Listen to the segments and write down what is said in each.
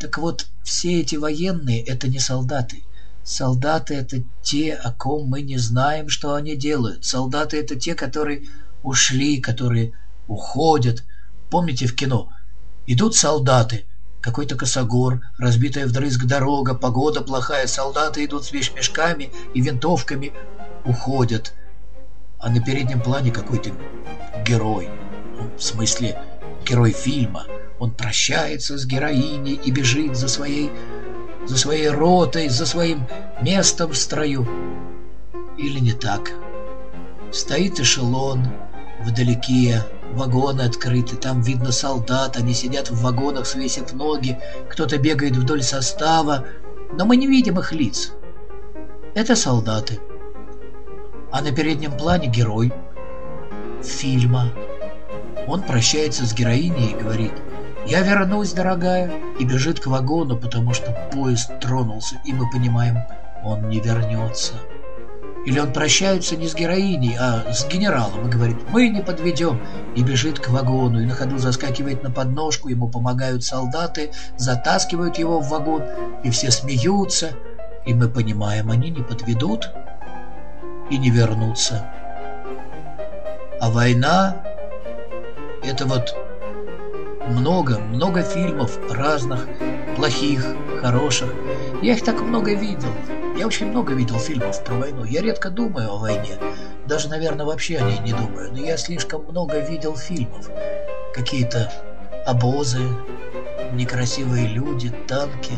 Так вот, все эти военные — это не солдаты. Солдаты — это те, о ком мы не знаем, что они делают. Солдаты — это те, которые ушли, которые уходят. Помните в кино? Идут солдаты, какой-то косогор, разбитая вдрызг дорога, погода плохая, солдаты идут с вещмешками и винтовками, уходят. А на переднем плане какой-то герой, ну, в смысле герой фильма. Он прощается с героиней и бежит за своей, за своей ротой, за своим местом в строю. Или не так? Стоит эшелон вдалеке, Вагоны открыты, там видно солдат, они сидят в вагонах, свесив ноги, кто-то бегает вдоль состава, но мы не видим их лиц. Это солдаты. А на переднем плане герой фильма. Он прощается с героиней и говорит «Я вернусь, дорогая», и бежит к вагону, потому что поезд тронулся, и мы понимаем, он не вернется. Или он прощается не с героиней, а с генералом и говорит «Мы не подведем» и бежит к вагону, и на ходу заскакивает на подножку, ему помогают солдаты, затаскивают его в вагон, и все смеются, и мы понимаем, они не подведут и не вернутся. А война — это вот много, много фильмов разных, плохих, хороших. Я их так много видел. Я очень много видел фильмов про войну. Я редко думаю о войне. Даже, наверное, вообще о ней не думаю. Но я слишком много видел фильмов. Какие-то обозы, некрасивые люди, танки.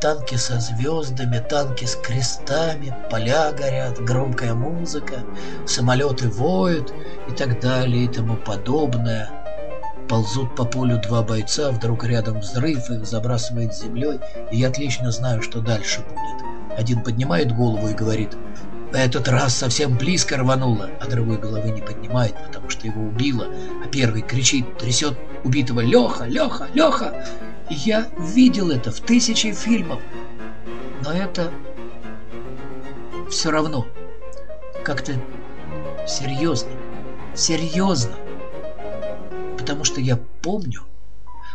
Танки со звездами, танки с крестами, поля горят, громкая музыка, самолеты воют и так далее и тому подобное. Ползут по полю два бойца, вдруг рядом взрыв, их забрасывает землей, и я отлично знаю, что дальше будет. Один поднимает голову и говорит «В этот раз совсем близко рвануло», а другой головы не поднимает, потому что его убило, а первый кричит, трясет убитого «Леха! Леха! Леха!» И я видел это в тысячи фильмов, но это все равно как-то серьезно, серьезно, потому что я помню,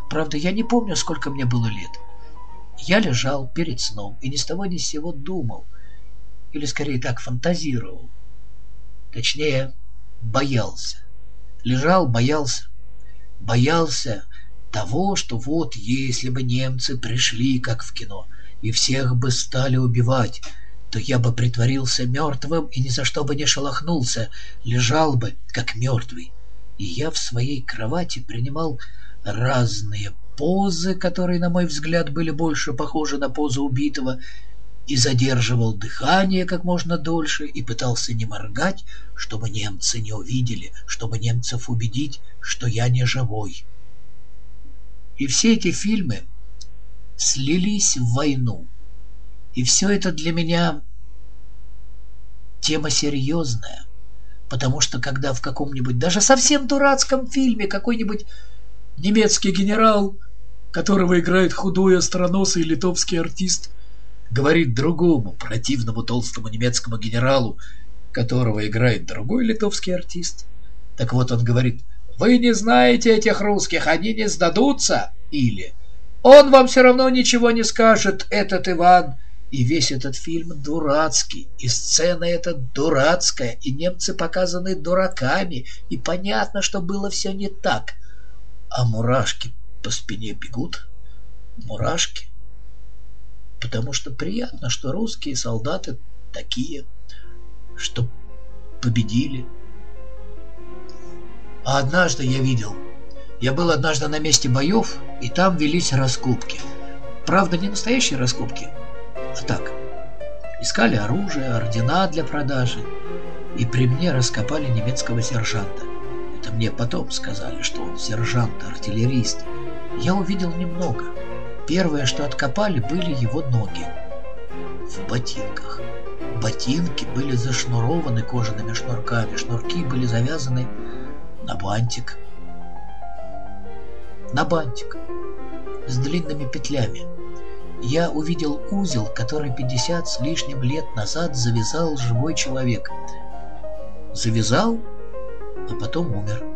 правда, я не помню, сколько мне было лет, я лежал перед сном и ни с того ни с сего думал, или скорее так фантазировал. Точнее, боялся. Лежал, боялся. Боялся того, что вот если бы немцы пришли, как в кино, и всех бы стали убивать, то я бы притворился мертвым и ни за что бы не шелохнулся, лежал бы, как мертвый. И я в своей кровати принимал разные позы, которые, на мой взгляд, были больше похожи на позу убитого, и задерживал дыхание как можно дольше и пытался не моргать, чтобы немцы не увидели, чтобы немцев убедить, что я не живой. И все эти фильмы слились в войну. И все это для меня тема серьезная, потому что когда в каком-нибудь, даже совсем дурацком фильме какой-нибудь немецкий генерал, которого играет худой остроносый литовский артист, говорит другому противному толстому немецкому генералу, которого играет другой литовский артист. Так вот он говорит, вы не знаете этих русских, они не сдадутся. Или он вам все равно ничего не скажет, этот Иван. И весь этот фильм дурацкий, и сцена эта дурацкая, и немцы показаны дураками, и понятно, что было все не так а мурашки по спине бегут. Мурашки. Потому что приятно, что русские солдаты такие, что победили. А однажды я видел, я был однажды на месте боев, и там велись раскопки. Правда, не настоящие раскопки, а так. Искали оружие, ордена для продажи, и при мне раскопали немецкого сержанта. Это мне потом сказали, что он сержант-артиллерист. Я увидел немного. Первое, что откопали, были его ноги. В ботинках. Ботинки были зашнурованы кожаными шнурками, шнурки были завязаны на бантик. На бантик. С длинными петлями. Я увидел узел, который 50 с лишним лет назад завязал живой человек. Завязал а потом умер.